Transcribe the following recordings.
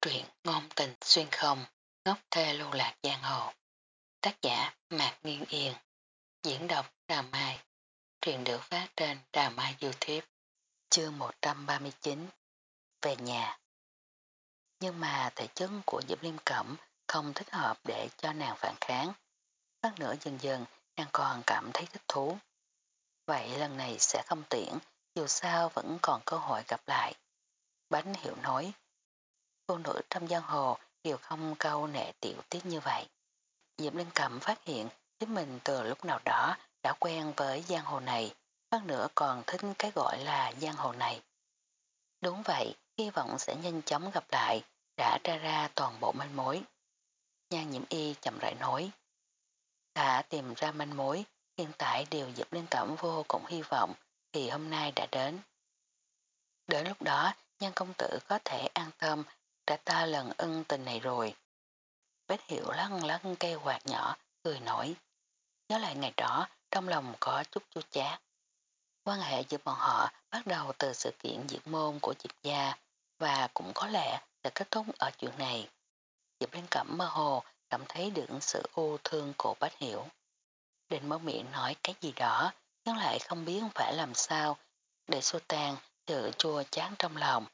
Truyện ngôn tình xuyên không, ngốc thê lưu lạc giang hồ. Tác giả Mạc Nguyên Yên. Diễn đọc Đà Mai. Truyện được phát trên Đà Mai Youtube. Chương 139 Về nhà Nhưng mà thể chứng của Diệp Liêm Cẩm không thích hợp để cho nàng phản kháng. Phát nữa dần dần nàng còn cảm thấy thích thú. Vậy lần này sẽ không tiễn, dù sao vẫn còn cơ hội gặp lại. Bánh hiểu nói cô nữ trong giang hồ đều không câu nệ tiểu tiết như vậy. Diệp Linh Cầm phát hiện chính mình từ lúc nào đó đã quen với giang hồ này, hơn nữa còn thích cái gọi là giang hồ này. Đúng vậy, hy vọng sẽ nhanh chóng gặp lại, đã ra ra toàn bộ manh mối. Nhan nhiễm y chậm rãi nói. Đã tìm ra manh mối, hiện tại điều Diệp Linh Cẩm vô cùng hy vọng thì hôm nay đã đến. Đến lúc đó, nhan công tử có thể an tâm đã ta lần ân tình này rồi. Bách hiệu lăn lăn cây quạt nhỏ, cười nổi. Nhớ lại ngày đó, trong lòng có chút chua chát. Quan hệ giữa bọn họ bắt đầu từ sự kiện diễn môn của Diệp gia và cũng có lẽ sẽ kết thúc ở chuyện này. Diệp Liên Cẩm mơ hồ cảm thấy được sự u thương của Bách Hiểu. Định mở miệng nói cái gì đó, nhưng lại không biết phải làm sao để xua tan sự chua chán trong lòng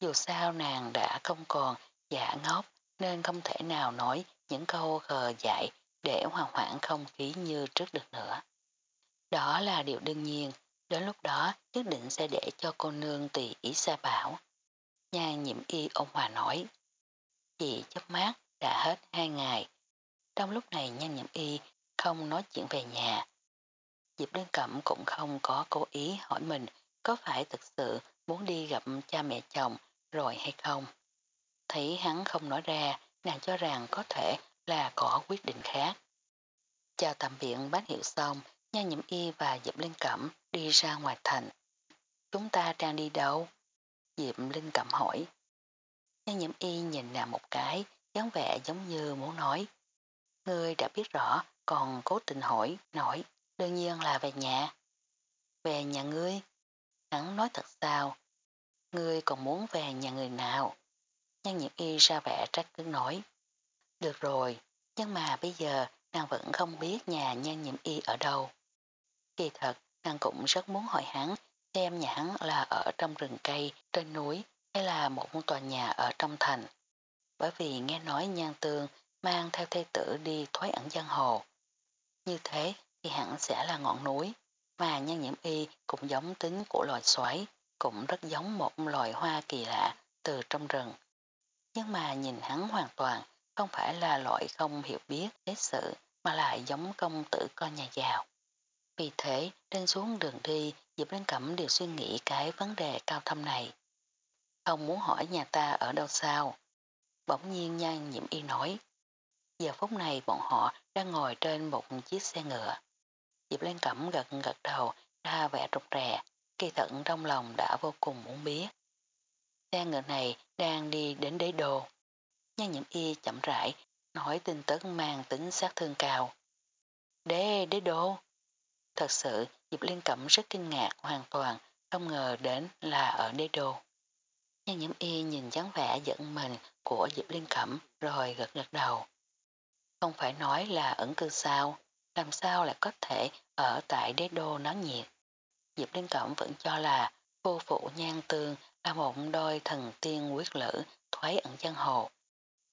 dù sao nàng đã không còn giả ngốc nên không thể nào nói những câu khờ dại để hoàn hoãn không khí như trước được nữa. Đó là điều đương nhiên, đến lúc đó nhất định sẽ để cho cô nương tùy ý xa bảo. Nhà nhiễm y ông Hòa nói. chị chấp mát đã hết hai ngày. Trong lúc này nhan nhiễm y không nói chuyện về nhà. Diệp đơn Cẩm cũng không có cố ý hỏi mình có phải thực sự muốn đi gặp cha mẹ chồng rồi hay không. Thấy hắn không nói ra, nàng cho rằng có thể là có quyết định khác. Chào tạm biệt bác hiệu xong, nha nhiễm y và Diệp Linh Cẩm đi ra ngoài thành. Chúng ta đang đi đâu? Diệp Linh Cẩm hỏi. Nha nhiễm y nhìn nàng một cái, dáng vẻ giống như muốn nói. Ngươi đã biết rõ, còn cố tình hỏi, nói, đương nhiên là về nhà. Về nhà ngươi? Hắn nói thật sao, Ngươi còn muốn về nhà người nào? Nhan nhiễm y ra vẻ trách cứ nói. Được rồi, nhưng mà bây giờ nàng vẫn không biết nhà nhan nhiễm y ở đâu. Kỳ thật, nàng cũng rất muốn hỏi hắn xem nhà hắn là ở trong rừng cây, trên núi hay là một tòa nhà ở trong thành. Bởi vì nghe nói nhan tương mang theo thê tử đi thoái ẩn giang hồ. Như thế thì hẳn sẽ là ngọn núi, mà nhan nhiễm y cũng giống tính của loài xoáy, cũng rất giống một loài hoa kỳ lạ từ trong rừng. Nhưng mà nhìn hắn hoàn toàn không phải là loại không hiểu biết thế sự mà lại giống công tử con nhà giàu. Vì thế, trên xuống đường đi, Diệp Linh Cẩm đều suy nghĩ cái vấn đề cao thâm này. Không muốn hỏi nhà ta ở đâu sao. Bỗng nhiên nhan nhiễm y nói. Giờ phút này bọn họ đang ngồi trên một chiếc xe ngựa. Diệp Linh Cẩm gật gật đầu ra vẻ rụt rè, kỳ thận trong lòng đã vô cùng muốn biết. Xe ngựa này đang đi đến đế đô. Nhan nhiễm y chậm rãi, nói tin tức mang tính sát thương cao. Đế, đế đô. Thật sự, Diệp Liên Cẩm rất kinh ngạc hoàn toàn, không ngờ đến là ở đế đô. Nhan nhiễm y nhìn dáng vẻ giận mình của Diệp Liên Cẩm rồi gật gật đầu. Không phải nói là ẩn cư sao, làm sao lại có thể ở tại đế đô náo nhiệt. Diệp Liên Cẩm vẫn cho là cô phụ nhan tương là một đôi thần tiên quyết lữ thoái ẩn chân hồ.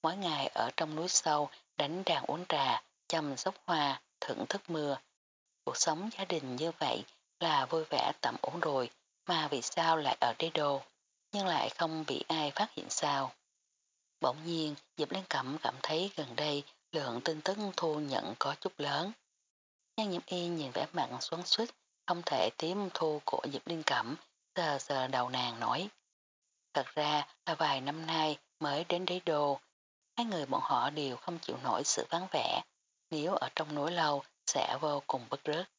Mỗi ngày ở trong núi sâu đánh đàn uống trà, chăm sóc hoa, thưởng thức mưa. Cuộc sống gia đình như vậy là vui vẻ tạm ổn rồi mà vì sao lại ở đế đô nhưng lại không bị ai phát hiện sao. Bỗng nhiên Diệp Liên Cẩm cảm thấy gần đây lượng tin tức thu nhận có chút lớn. Nhan nhiễm y nhìn vẻ mặt xoắn suýt không thể tiếp thu của Diệp Liên Cẩm, sờ sờ đầu nàng nói. Thật ra là vài năm nay mới đến đế đô, hai người bọn họ đều không chịu nổi sự vắng vẻ, nếu ở trong núi lâu sẽ vô cùng bất rớt.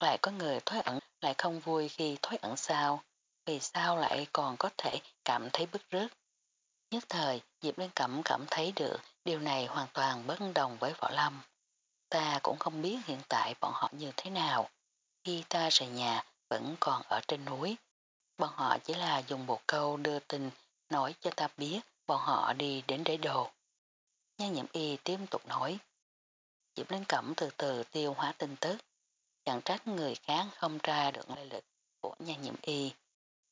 Lại có người thoát ẩn lại không vui khi thoát ẩn sao, vì sao lại còn có thể cảm thấy bức rớt. Nhất thời, Diệp Liên Cẩm cảm thấy được điều này hoàn toàn bất đồng với Võ Lâm. Ta cũng không biết hiện tại bọn họ như thế nào, khi ta rời nhà vẫn còn ở trên núi. Bọn họ chỉ là dùng một câu đưa tin nói cho ta biết bọn họ đi đến đế đồ. Nhan nhiễm y tiếp tục nói. Diệp Linh Cẩm từ từ tiêu hóa tin tức, chẳng trách người khác không tra được lây lịch của nhan nhiễm y.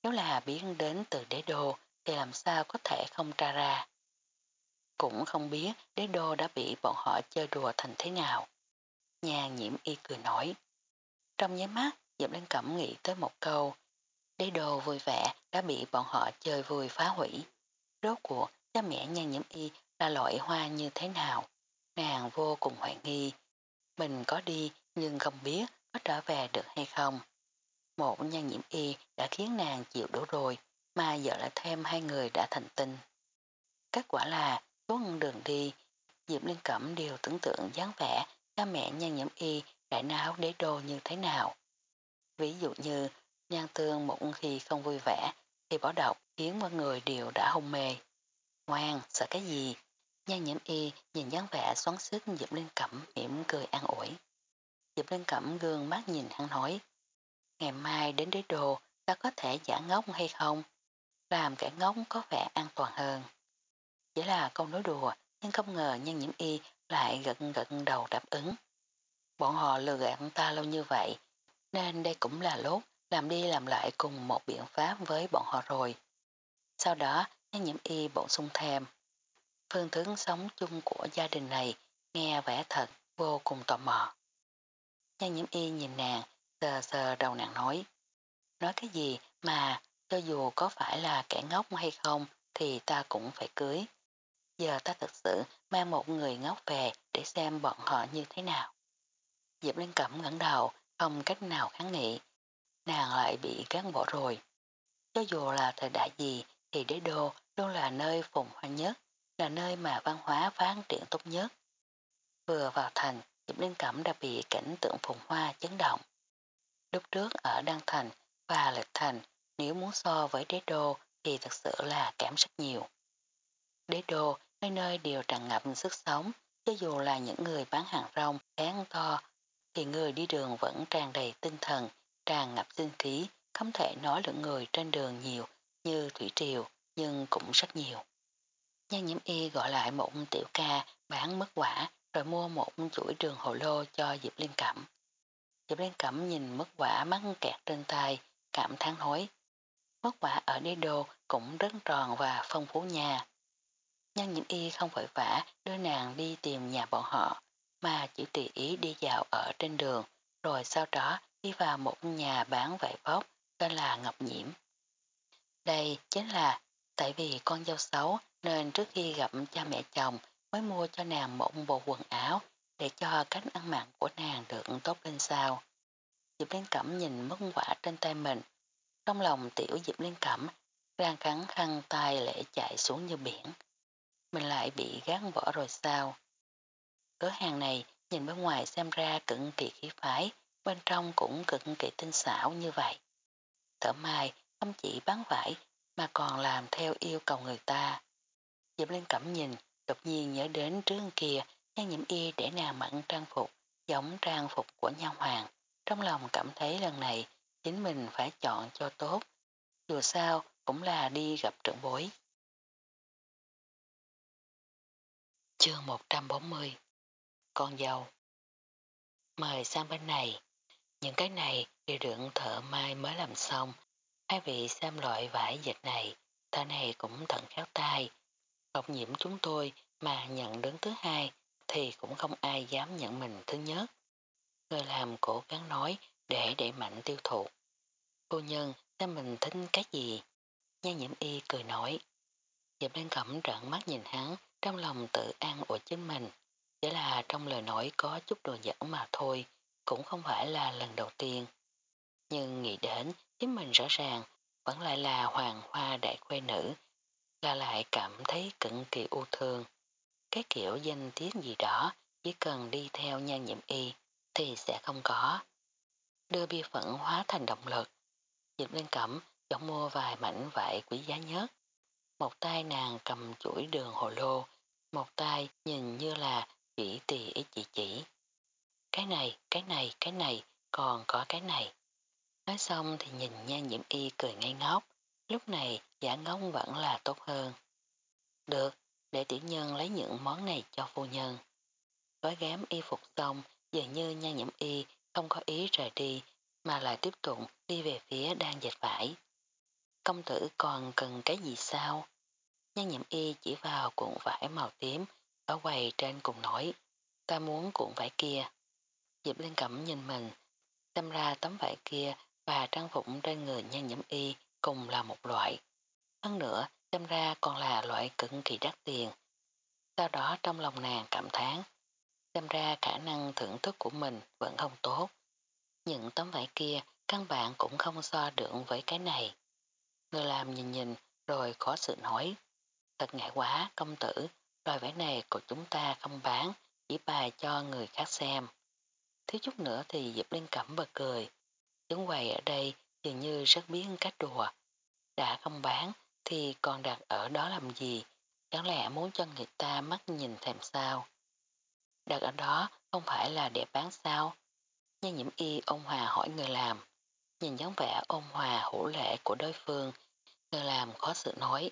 Nếu là biến đến từ đế đô thì làm sao có thể không tra ra. Cũng không biết đế đô đã bị bọn họ chơi đùa thành thế nào. Nhan nhiễm y cười nói. Trong nháy mắt, Diệp Linh Cẩm nghĩ tới một câu. Đế đồ vui vẻ đã bị bọn họ chơi vui phá hủy. Rốt cuộc, cha mẹ nhan nhiễm y là loại hoa như thế nào? Nàng vô cùng hoài nghi. Mình có đi nhưng không biết có trở về được hay không. Một nhan nhiễm y đã khiến nàng chịu đủ rồi mà giờ lại thêm hai người đã thành tinh. Kết quả là suốt đường đi Diệp Liên Cẩm đều tưởng tượng dáng vẻ cha mẹ nhan nhiễm y đại áo đế đô như thế nào. Ví dụ như nhan tương một khi không vui vẻ thì bỏ độc khiến mọi người đều đã hôn mê. Ngoan, sợ cái gì? Nhan nhiễm y nhìn dáng vẻ xoắn sức Diệp Linh Cẩm mỉm cười an ủi. Diệp Linh Cẩm gương mắt nhìn hắn nói. Ngày mai đến đế đồ ta có thể giả ngốc hay không? Làm kẻ ngốc có vẻ an toàn hơn. Chỉ là câu nói đùa nhưng không ngờ nhân nhiễm y lại gật gật đầu đáp ứng. Bọn họ lừa gạt ta lâu như vậy nên đây cũng là lúc làm đi làm lại cùng một biện pháp với bọn họ rồi. Sau đó nhân nhiễm y bổ sung thêm. Phương thức sống chung của gia đình này nghe vẻ thật vô cùng tò mò. Nhân nhiễm y nhìn nàng, sờ sờ đầu nàng nói. Nói cái gì mà cho dù có phải là kẻ ngốc hay không thì ta cũng phải cưới. Giờ ta thật sự mang một người ngốc về để xem bọn họ như thế nào. Diệp Linh Cẩm ngẩng đầu, không cách nào kháng nghị. Nàng lại bị cán bỏ rồi. Cho dù là thời đại gì thì đế đô luôn là nơi phùng hoa nhất, là nơi mà văn hóa phát triển tốt nhất. Vừa vào thành, Diệp Linh Cẩm đã bị cảnh tượng phùng hoa chấn động. Lúc trước ở Đăng Thành và Lịch Thành, nếu muốn so với đế đô thì thật sự là kém rất nhiều. Đế đô nơi nơi đều tràn ngập sức sống, cho dù là những người bán hàng rong, bán to, thì người đi đường vẫn tràn đầy tinh thần, tràn ngập sinh khí, không thể nói lượng người trên đường nhiều như thủy triều, nhưng cũng rất nhiều. Nhan nhiễm y gọi lại một tiểu ca bán mất quả rồi mua một chuỗi đường hồ lô cho Diệp Liên Cẩm. Diệp Liên Cẩm nhìn mất quả mắc kẹt trên tay, cảm thán hối. Mất quả ở đế đô cũng rất tròn và phong phú nha. Nhân nhiễm y không vội vã đưa nàng đi tìm nhà bọn họ, mà chỉ tùy ý đi dạo ở trên đường, rồi sau đó đi vào một nhà bán vải vóc tên là Ngọc Nhiễm. Đây chính là tại vì con dâu xấu nên trước khi gặp cha mẹ chồng mới mua cho nàng một bộ quần áo để cho cách ăn mặn của nàng được tốt lên sao. Diệp Liên Cẩm nhìn mất quả trên tay mình, trong lòng tiểu Diệp Liên Cẩm đang cắn khăn tay lễ chạy xuống như biển. Mình lại bị gán vỡ rồi sao? Cửa hàng này nhìn bên ngoài xem ra cực kỳ khí phái, bên trong cũng cực kỳ tinh xảo như vậy. Thở mai không chỉ bán vải mà còn làm theo yêu cầu người ta. Diệp Linh Cẩm nhìn, đột nhiên nhớ đến trước kia nhan nhiễm y để nàng mặn trang phục, giống trang phục của nha hoàng. Trong lòng cảm thấy lần này chính mình phải chọn cho tốt. Dù sao cũng là đi gặp trưởng bối. Chương 140 con dâu Mời sang bên này. Những cái này đều được thợ mai mới làm xong. Hai vị xem loại vải dịch này, thợ này cũng thận khéo tay. Ngọc nhiễm chúng tôi mà nhận đứng thứ hai thì cũng không ai dám nhận mình thứ nhất. Người làm cố gắng nói để đẩy mạnh tiêu thụ. Cô nhân xem mình thích cái gì? Nha nhiễm y cười nói. Diệp Lan Cẩm trợn mắt nhìn hắn, trong lòng tự an ủi chính mình. Chỉ là trong lời nói có chút đồ dẫn mà thôi, cũng không phải là lần đầu tiên. Nhưng nghĩ đến chính mình rõ ràng vẫn lại là hoàng hoa đại khuê nữ, là lại cảm thấy cực kỳ u thương. Cái kiểu danh tiếng gì đó chỉ cần đi theo nhan nhiệm y thì sẽ không có. Đưa bi phận hóa thành động lực. Dịch lên cẩm chọn mua vài mảnh vải quý giá nhất. Một tay nàng cầm chuỗi đường hồ lô, một tay nhìn như là chỉ tì ý chỉ chỉ. Cái này, cái này, cái này, còn có cái này. Nói xong thì nhìn nha nhiễm y cười ngây ngốc, lúc này giả ngốc vẫn là tốt hơn. Được, để tiểu nhân lấy những món này cho phu nhân. Gói ghém y phục xong, dường như nha nhiễm y không có ý rời đi, mà lại tiếp tục đi về phía đang dệt vải. Công tử còn cần cái gì sao? Nha nhiễm y chỉ vào cuộn vải màu tím ở quầy trên cùng nói, ta muốn cuộn vải kia. Diệp Linh Cẩm nhìn mình, xem ra tấm vải kia và trang phục trên người nhan nhiễm y cùng là một loại. Hơn nữa, xem ra còn là loại cực kỳ đắt tiền. Sau đó trong lòng nàng cảm thán, xem ra khả năng thưởng thức của mình vẫn không tốt. Những tấm vải kia căn bản cũng không so được với cái này. Người làm nhìn nhìn rồi khó sự nói. Thật ngại quá công tử, loại vẽ này của chúng ta không bán, chỉ bài cho người khác xem. Thiếu chút nữa thì Diệp Linh Cẩm bật cười. Chứng quầy ở đây dường như rất biết cách đùa. Đã không bán thì còn đặt ở đó làm gì, chẳng lẽ muốn cho người ta mắt nhìn thèm sao. Đặt ở đó không phải là để bán sao. Nhân nhiễm y ông Hòa hỏi người làm. Nhìn dáng vẻ ôn hòa hữu lệ của đối phương, người làm khó sự nói.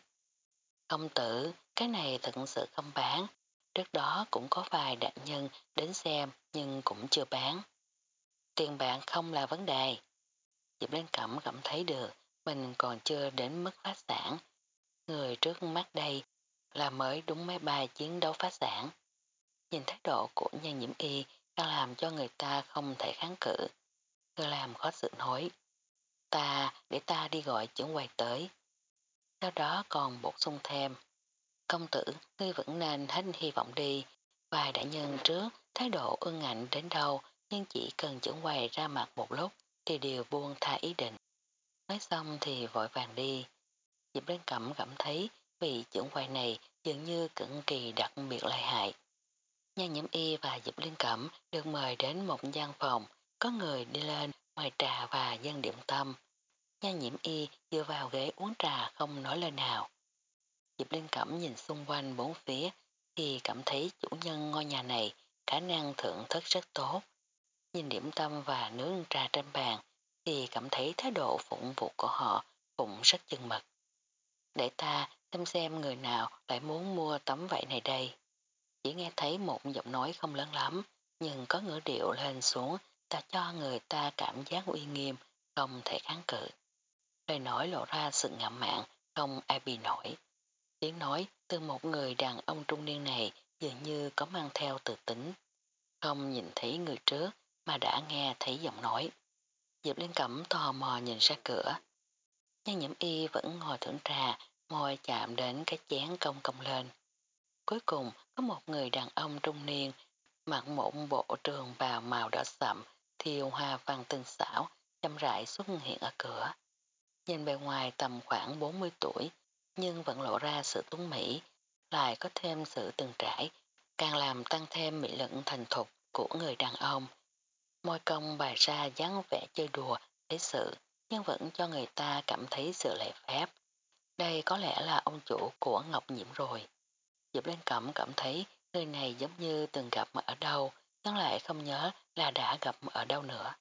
Công tử, cái này thật sự không bán. Trước đó cũng có vài đại nhân đến xem nhưng cũng chưa bán. Tiền bạc không là vấn đề. Diệp Lên Cẩm cảm thấy được mình còn chưa đến mức phát sản. Người trước mắt đây là mới đúng máy bay chiến đấu phát sản. Nhìn thái độ của nhân nhiễm y đang làm cho người ta không thể kháng cự. Người làm khó sự nói. Ta, để ta đi gọi trưởng quay tới. Sau đó còn bổ sung thêm. Công tử, ngươi vẫn nên hết hy vọng đi. Vài đại nhân trước, thái độ ưng ngạnh đến đâu, nhưng chỉ cần trưởng quầy ra mặt một lúc thì đều buông tha ý định. Nói xong thì vội vàng đi. Diệp Lên Cẩm cảm thấy vị trưởng quầy này dường như cực kỳ đặc biệt lợi hại. Nhan nhiễm y và Diệp Liên Cẩm được mời đến một gian phòng, có người đi lên mời trà và dân điểm tâm. Nhan nhiễm y dựa vào ghế uống trà không nói lời nào. Diệp Liên Cẩm nhìn xung quanh bốn phía thì cảm thấy chủ nhân ngôi nhà này khả năng thưởng thức rất tốt. Nhìn điểm tâm và nướng trà trên bàn thì cảm thấy thái độ phụng vụ của họ cũng rất chân mật. Để ta xem xem người nào lại muốn mua tấm vải này đây. Chỉ nghe thấy một giọng nói không lớn lắm, nhưng có ngữ điệu lên xuống ta cho người ta cảm giác uy nghiêm, không thể kháng cự. Lời nói lộ ra sự ngậm mạn, không ai bị nổi. Tiếng nói từ một người đàn ông trung niên này dường như có mang theo tự tính. Không nhìn thấy người trước mà đã nghe thấy giọng nói. Diệp Liên Cẩm tò mò nhìn ra cửa. Nhân nhiễm y vẫn ngồi thưởng trà, môi chạm đến cái chén công công lên. Cuối cùng có một người đàn ông trung niên mặc một bộ trường bào màu đỏ sậm, thiêu hoa văn tinh xảo, chăm rãi xuất hiện ở cửa. Nhìn bề ngoài tầm khoảng 40 tuổi, nhưng vẫn lộ ra sự tuấn mỹ, lại có thêm sự từng trải, càng làm tăng thêm mỹ lực thành thục của người đàn ông. Môi công bài ra dáng vẻ chơi đùa, thế sự, nhưng vẫn cho người ta cảm thấy sự lệ phép. Đây có lẽ là ông chủ của Ngọc Nhiễm rồi. Diệp Lên Cẩm cảm thấy người này giống như từng gặp ở đâu, nhưng lại không nhớ là đã gặp ở đâu nữa.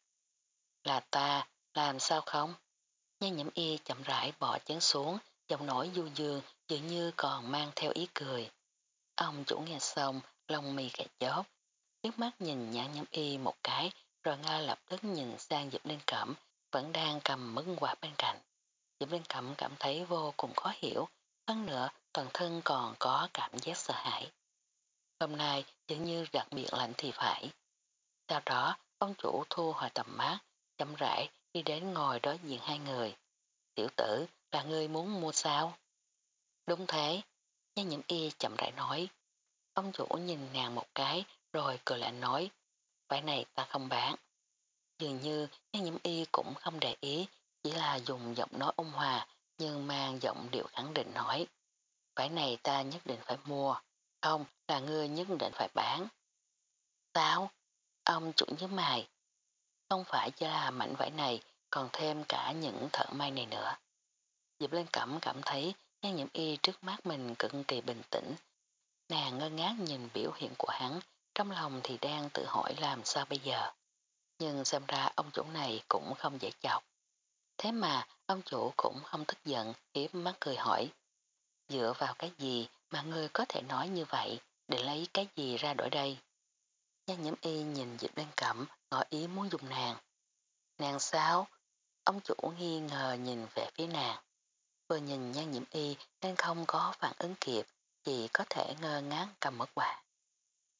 Là ta, làm sao không? Nhan nhiễm y chậm rãi bỏ chén xuống, giọng nổi du dương dường như còn mang theo ý cười. Ông chủ nghe xong, lông mì kẹt chóp, nước mắt nhìn nhã nhiễm y một cái, rồi ngay lập tức nhìn sang Diệp Linh Cẩm, vẫn đang cầm mứt quạt bên cạnh. Diệp Linh Cẩm cảm thấy vô cùng khó hiểu, hơn nữa toàn thân còn có cảm giác sợ hãi. Hôm nay dường như đặc biệt lạnh thì phải. Sau đó, ông chủ thu hồi tầm mát, chậm rãi đi đến ngồi đối diện hai người. Tiểu tử, là ngươi muốn mua sao? Đúng thế, nhân nhiễm y chậm rãi nói. Ông chủ nhìn nàng một cái, rồi cười lại nói, vải này ta không bán. Dường như nhân nhiễm y cũng không để ý, chỉ là dùng giọng nói ôn hòa, nhưng mang giọng điệu khẳng định nói. Vải này ta nhất định phải mua, không là ngươi nhất định phải bán. Sao? Ông chủ nhớ mày. Không phải chỉ là mảnh vải này, còn thêm cả những thợ may này nữa. Diệp Lên Cẩm cảm thấy nhan nhiễm y trước mắt mình cực kỳ bình tĩnh. Nàng ngơ ngác nhìn biểu hiện của hắn, trong lòng thì đang tự hỏi làm sao bây giờ. Nhưng xem ra ông chủ này cũng không dễ chọc. Thế mà ông chủ cũng không tức giận, hiếp mắt cười hỏi. Dựa vào cái gì mà ngươi có thể nói như vậy để lấy cái gì ra đổi đây. Giang nhiễm y nhìn Diệp Liên Cẩm ngỏ ý muốn dùng nàng. Nàng sao? Ông chủ nghi ngờ nhìn về phía nàng. Vừa nhìn Giang nhiễm y nên không có phản ứng kịp, chỉ có thể ngơ ngán cầm mất quả.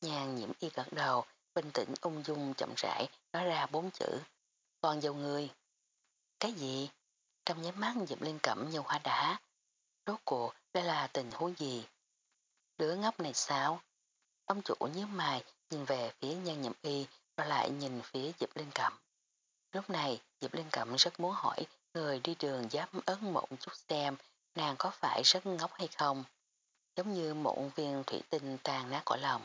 Giang nhiễm y gật đầu, bình tĩnh ung dung chậm rãi nói ra bốn chữ. còn dầu người. Cái gì? Trong nháy mắt Diệp Liên Cẩm như hoa đá. Rốt cuộc đây là tình huống gì? Đứa ngốc này sao? Ông chủ nhíu mày nhìn về phía nhan nhậm y rồi lại nhìn phía Diệp Linh Cẩm. Lúc này Diệp Linh Cẩm rất muốn hỏi người đi đường dám ấn một chút xem nàng có phải rất ngốc hay không. Giống như một viên thủy tinh tàn nát cõi lòng.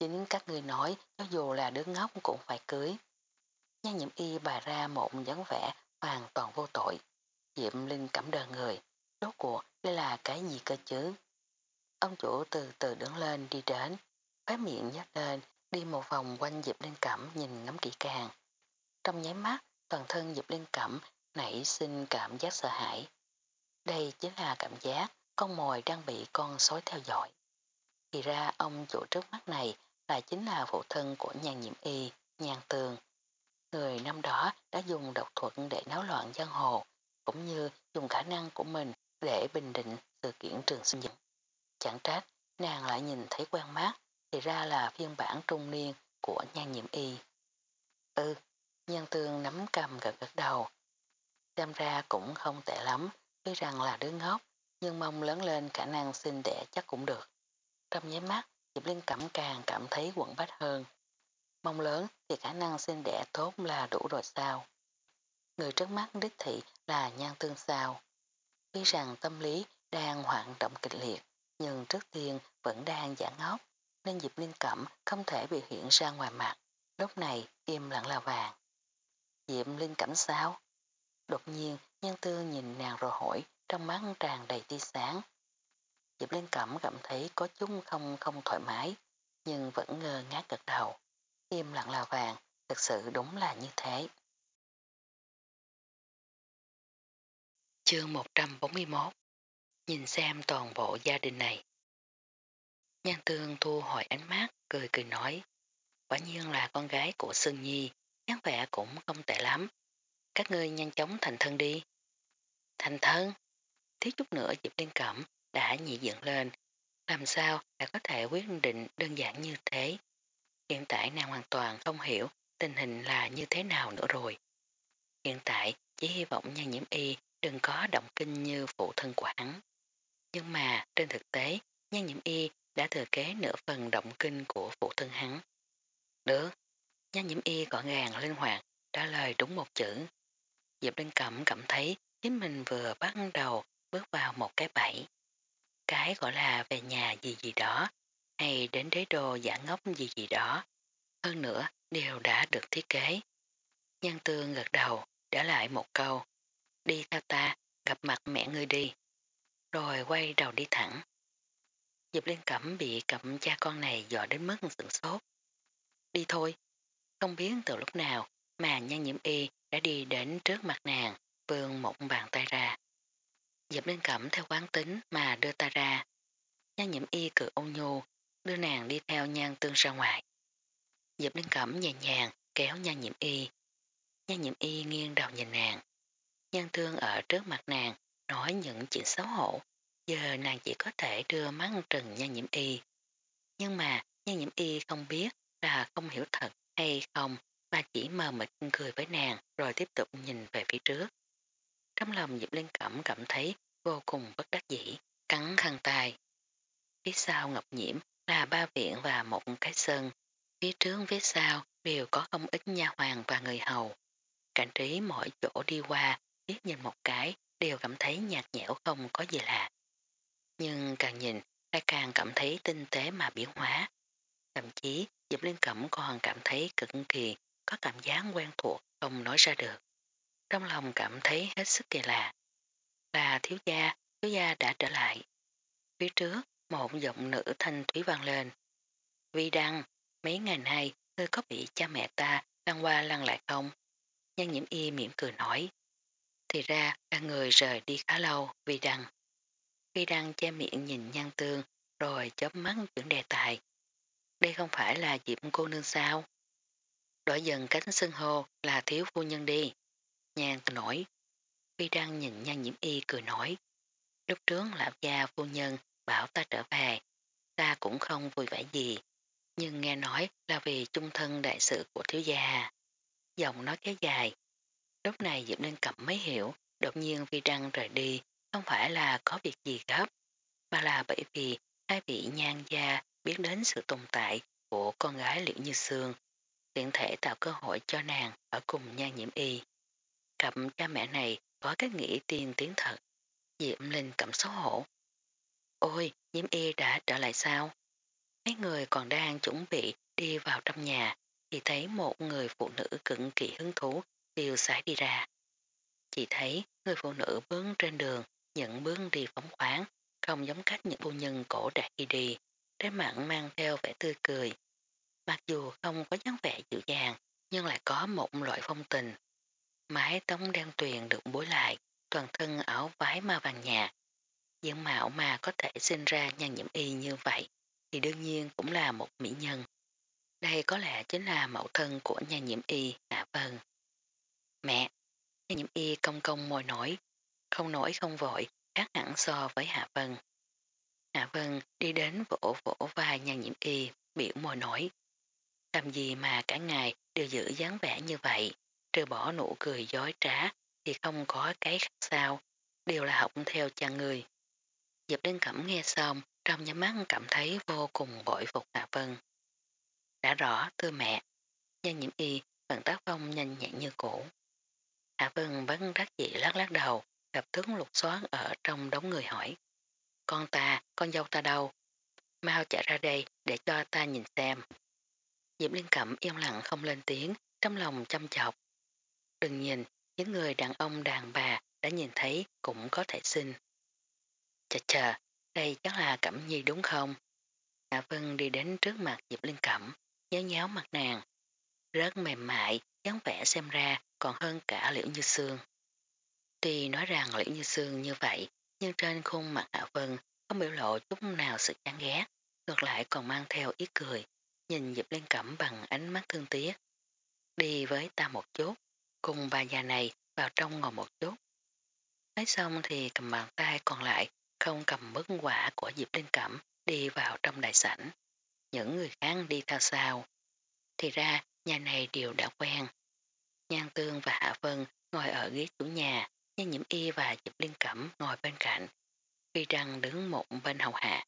Chính các người nói cho dù là đứa ngốc cũng phải cưới. Nhan nhậm y bà ra một dáng vẻ hoàn toàn vô tội. Diệp Linh Cẩm đờ người. Rốt cuộc đây là cái gì cơ chứ? Ông chủ từ từ đứng lên đi đến, khóe miệng nhắc lên, đi một vòng quanh Diệp Linh Cẩm nhìn ngắm kỹ càng. Trong nháy mắt, toàn thân Diệp Linh Cẩm nảy sinh cảm giác sợ hãi. Đây chính là cảm giác con mồi đang bị con sói theo dõi. Thì ra ông chủ trước mắt này là chính là phụ thân của nhàn nhiệm y, nhàn tường. Người năm đó đã dùng độc thuật để náo loạn giang hồ, cũng như dùng khả năng của mình để bình định sự kiện trường sinh dựng. Chẳng trách, nàng lại nhìn thấy quen mắt thì ra là phiên bản trung niên của nhan nhiễm y. Ừ, nhan tương nắm cầm gật gật đầu. Xem ra cũng không tệ lắm, tuy rằng là đứa ngốc, nhưng mong lớn lên khả năng sinh đẻ chắc cũng được. Trong nháy mắt, Diệp liên Cẩm càng cảm thấy quẩn bách hơn. Mong lớn thì khả năng sinh đẻ tốt là đủ rồi sao? Người trước mắt đích thị là nhan tương sao. Tuy rằng tâm lý đang hoạt động kịch liệt, nhưng trước tiên vẫn đang giả ngốc, nên Diệp Linh Cẩm không thể biểu hiện ra ngoài mặt. Lúc này im lặng là vàng. Diệp Linh Cẩm sao? Đột nhiên nhân tư nhìn nàng rồi hỏi trong mắt tràn đầy tia sáng. Diệp Linh Cẩm cảm thấy có chút không không thoải mái, nhưng vẫn ngơ ngác gật đầu. Im lặng là vàng, thực sự đúng là như thế. Chương 141 Nhìn xem toàn bộ gia đình này. Nhan tương thu hồi ánh mắt, cười cười nói. Quả nhiên là con gái của Sương Nhi, dáng vẻ cũng không tệ lắm. Các ngươi nhanh chóng thành thân đi. Thành thân? Thiếu chút nữa Diệp Liên Cẩm đã nhị dựng lên. Làm sao đã có thể quyết định đơn giản như thế? Hiện tại nàng hoàn toàn không hiểu tình hình là như thế nào nữa rồi. Hiện tại chỉ hy vọng nhan nhiễm y đừng có động kinh như phụ thân của hắn. Nhưng mà trên thực tế, nhan nhiễm y đã thừa kế nửa phần động kinh của phụ thân hắn. Được, nhan nhiễm y gọn gàng linh hoạt, trả lời đúng một chữ. Diệp Linh Cẩm cảm thấy chính mình vừa bắt đầu bước vào một cái bẫy. Cái gọi là về nhà gì gì đó, hay đến đế đô giả ngốc gì gì đó. Hơn nữa, đều đã được thiết kế. Nhân tương gật đầu, trả lại một câu. Đi theo ta, gặp mặt mẹ ngươi đi. Rồi quay đầu đi thẳng. Diệp Liên Cẩm bị cẩm cha con này dọa đến mức sửng sốt. Đi thôi. Không biết từ lúc nào mà nhan nhiễm y đã đi đến trước mặt nàng, vươn một bàn tay ra. Diệp Liên Cẩm theo quán tính mà đưa ta ra. Nhan nhiễm y cười ôn nhu, đưa nàng đi theo nhan tương ra ngoài. Diệp Liên Cẩm nhẹ nhàng kéo nhan nhiễm y. Nhan nhiễm y nghiêng đầu nhìn nàng. Nhan tương ở trước mặt nàng nói những chuyện xấu hổ Giờ nàng chỉ có thể đưa mắt trừng nha nhiễm y. Nhưng mà nha nhiễm y không biết là không hiểu thật hay không mà chỉ mờ mịt cười với nàng rồi tiếp tục nhìn về phía trước. Trong lòng Diệp Linh Cẩm cảm thấy vô cùng bất đắc dĩ, cắn khăn tay. Phía sau ngọc nhiễm là ba viện và một cái sân. Phía trước phía sau đều có không ít nha hoàng và người hầu. Cảnh trí mỗi chỗ đi qua, biết nhìn một cái đều cảm thấy nhạt nhẽo không có gì lạ nhưng càng nhìn lại càng cảm thấy tinh tế mà biến hóa. Thậm chí Diệp Liên Cẩm còn cảm thấy cực kỳ có cảm giác quen thuộc không nói ra được. Trong lòng cảm thấy hết sức kỳ lạ. Là thiếu gia, thiếu gia đã trở lại. Phía trước, một giọng nữ thanh thúy vang lên. Vi Đăng, mấy ngày nay ngươi có bị cha mẹ ta lăn qua lăn lại không? Nhân nhiễm y mỉm cười nói. Thì ra là người rời đi khá lâu, Vi Đăng khi Đăng che miệng nhìn nhan tương, rồi chớp mắt chuyển đề tài. Đây không phải là Diệp cô nương sao? Đổi dần cánh xưng hô là thiếu phu nhân đi. Nhan nổi. Phi Đăng nhìn nhan nhiễm y cười nổi. Lúc trước lão gia phu nhân bảo ta trở về. Ta cũng không vui vẻ gì. Nhưng nghe nói là vì trung thân đại sự của thiếu gia. Giọng nói kéo dài. Lúc này Diệp Linh cầm mới hiểu, đột nhiên Vi Đăng rời đi không phải là có việc gì gấp mà là bởi vì hai vị nhan gia biết đến sự tồn tại của con gái Liễu Như Sương tiện thể tạo cơ hội cho nàng ở cùng nhan nhiễm y. Cặp cha mẹ này có cách nghĩ tiên tiến thật. Diệm Linh cảm xấu hổ. Ôi, nhiễm y đã trở lại sao? Mấy người còn đang chuẩn bị đi vào trong nhà thì thấy một người phụ nữ cực kỳ hứng thú tiêu sái đi ra. Chỉ thấy người phụ nữ bướng trên đường những bước đi phóng khoáng không giống cách những phu nhân cổ đại khi đi trên mặn mang theo vẻ tươi cười. Mặc dù không có dáng vẻ dịu dàng nhưng lại có một loại phong tình. Mái tống đen tuyền được bối lại toàn thân áo vái ma vàng nhạt. Diện mạo mà có thể sinh ra nhân nhiễm y như vậy thì đương nhiên cũng là một mỹ nhân. Đây có lẽ chính là mẫu thân của nhà nhiễm y Hạ Vân. Mẹ, nhà nhiễm y công công môi nổi, không nổi không vội, khác hẳn so với Hạ Vân. Hạ Vân đi đến vỗ vỗ vai nhà nhiễm y, biểu môi nổi. Làm gì mà cả ngày đều giữ dáng vẻ như vậy, trừ bỏ nụ cười dối trá thì không có cái khác sao, đều là học theo cha người. Diệp Đinh Cẩm nghe xong, trong nhắm mắt cảm thấy vô cùng bội phục Hạ Vân. Đã rõ, thưa mẹ, nhà nhiễm y vẫn tác phong nhanh nhẹn như cũ. Hạ Vân vẫn đắc dị lắc lắc đầu, lập tức lục xoán ở trong đống người hỏi. Con ta, con dâu ta đâu? Mau chạy ra đây để cho ta nhìn xem. Diệp Liên Cẩm im lặng không lên tiếng, trong lòng chăm chọc. Đừng nhìn, những người đàn ông đàn bà đã nhìn thấy cũng có thể xin. Chà chà, đây chắc là Cẩm Nhi đúng không? Hạ Vân đi đến trước mặt Diệp Liên Cẩm, nhéo nhéo mặt nàng. Rất mềm mại, dáng vẻ xem ra còn hơn cả liễu như xương. Tuy nói rằng liễu như xương như vậy, nhưng trên khuôn mặt Hạ Vân không biểu lộ chút nào sự chán ghét, ngược lại còn mang theo ý cười, nhìn Diệp Liên Cẩm bằng ánh mắt thương tiếc. Đi với ta một chút, cùng bà già này vào trong ngồi một chút. Nói xong thì cầm bàn tay còn lại không cầm bức quả của Diệp Liên Cẩm đi vào trong đại sảnh. Những người khác đi theo sau. Thì ra nhà này đều đã quen. Nhan Tương và Hạ Vân ngồi ở ghế chủ nhà, Nha Nhiễm Y và Diệp Liên Cẩm ngồi bên cạnh. Phi răng đứng một bên hầu hạ.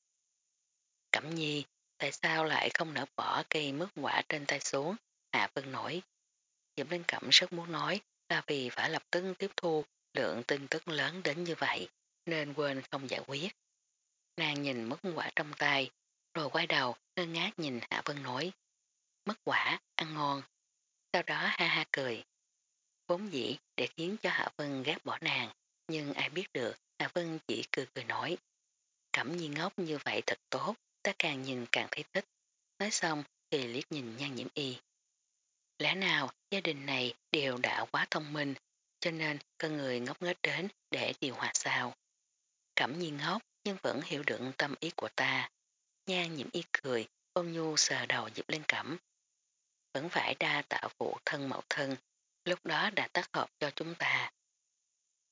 Cẩm Nhi, tại sao lại không nở bỏ cây mứt quả trên tay xuống? Hạ Vân nổi. Diệp Liên Cẩm rất muốn nói là vì phải lập tức tiếp thu lượng tin tức lớn đến như vậy, nên quên không giải quyết. Nàng nhìn mất quả trong tay, rồi quay đầu ngơ ngát nhìn Hạ Vân nói. Mất quả, ăn ngon. Sau đó ha ha cười. Vốn dĩ để khiến cho Hạ Vân ghét bỏ nàng, nhưng ai biết được Hạ Vân chỉ cười cười nói. Cẩm nhi ngốc như vậy thật tốt, ta càng nhìn càng thấy thích. Nói xong thì liếc nhìn nhan nhiễm y. Lẽ nào gia đình này đều đã quá thông minh, cho nên con người ngốc nghếch đến để điều hòa sao. Cẩm nhi ngốc nhưng vẫn hiểu được tâm ý của ta. Nhan nhiễm y cười, ôm nhu sờ đầu dịp lên cẩm. Vẫn phải đa tạo phụ thân mẫu thân, lúc đó đã tác hợp cho chúng ta.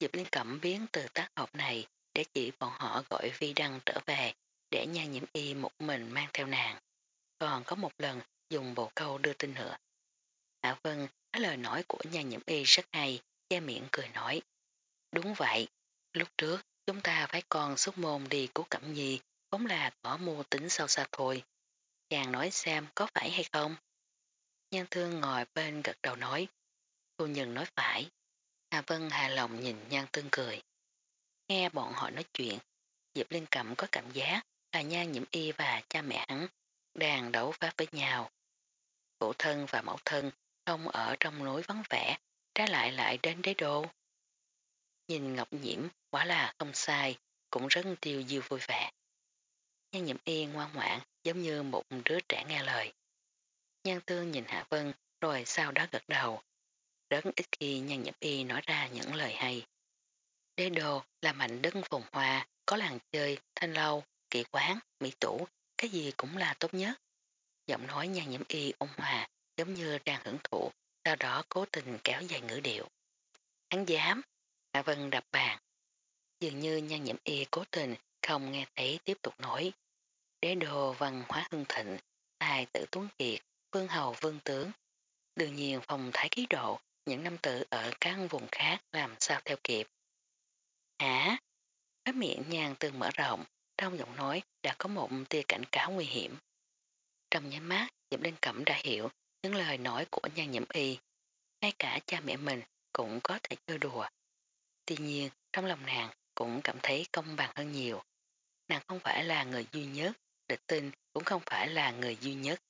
Diệp Liên Cẩm biến từ tác hợp này để chỉ bọn họ gọi vi đăng trở về để nha nhiễm y một mình mang theo nàng. Còn có một lần dùng bộ câu đưa tin nữa. Dạ Hạ Vân nói lời nói của nha nhiễm y rất hay, che miệng cười nói. Đúng vậy, lúc trước chúng ta phải con xúc môn đi cứu Cẩm Nhi, vốn là có mô tính sâu xa thôi. Chàng nói xem có phải hay không? Nhan thương ngồi bên gật đầu nói. Cô nhân nói phải. Hà Vân hài lòng nhìn nhan tương cười. Nghe bọn họ nói chuyện, Diệp Liên Cẩm có cảm giác là nhan nhiễm y và cha mẹ hắn đang đấu pháp với nhau. Phụ thân và mẫu thân không ở trong núi vắng vẻ, trái lại lại đến đế đô. Nhìn Ngọc Nhiễm quả là không sai, cũng rất tiêu diêu vui vẻ. Nhan nhiễm y ngoan ngoãn giống như một đứa trẻ nghe lời. Nhan tương nhìn Hạ Vân rồi sau đó gật đầu. Rất ít khi nhan nhậm y nói ra những lời hay. Đế đô là mạnh đất phồn hoa, có làng chơi, thanh lâu, kỵ quán, mỹ tủ, cái gì cũng là tốt nhất. Giọng nói nhan nhiễm y ôn hòa giống như đang hưởng thụ, sau đó cố tình kéo dài ngữ điệu. Hắn dám, Hạ Vân đập bàn. Dường như nhan nhiễm y cố tình không nghe thấy tiếp tục nói. Đế đồ văn hóa hưng thịnh, tài tử tuấn kiệt, vương hầu vương tướng. Đương nhiên phòng thái ký độ, những nam tử ở các vùng khác làm sao theo kịp. À, Hả? Cái miệng nhàn từng mở rộng, trong giọng nói đã có một tia cảnh cáo nguy hiểm. Trong nháy mắt, Diệp Linh Cẩm đã hiểu những lời nói của nhan nhiễm y. Ngay cả cha mẹ mình cũng có thể chơi đùa. Tuy nhiên, trong lòng nàng cũng cảm thấy công bằng hơn nhiều. Nàng không phải là người duy nhất, địch tinh cũng không phải là người duy nhất.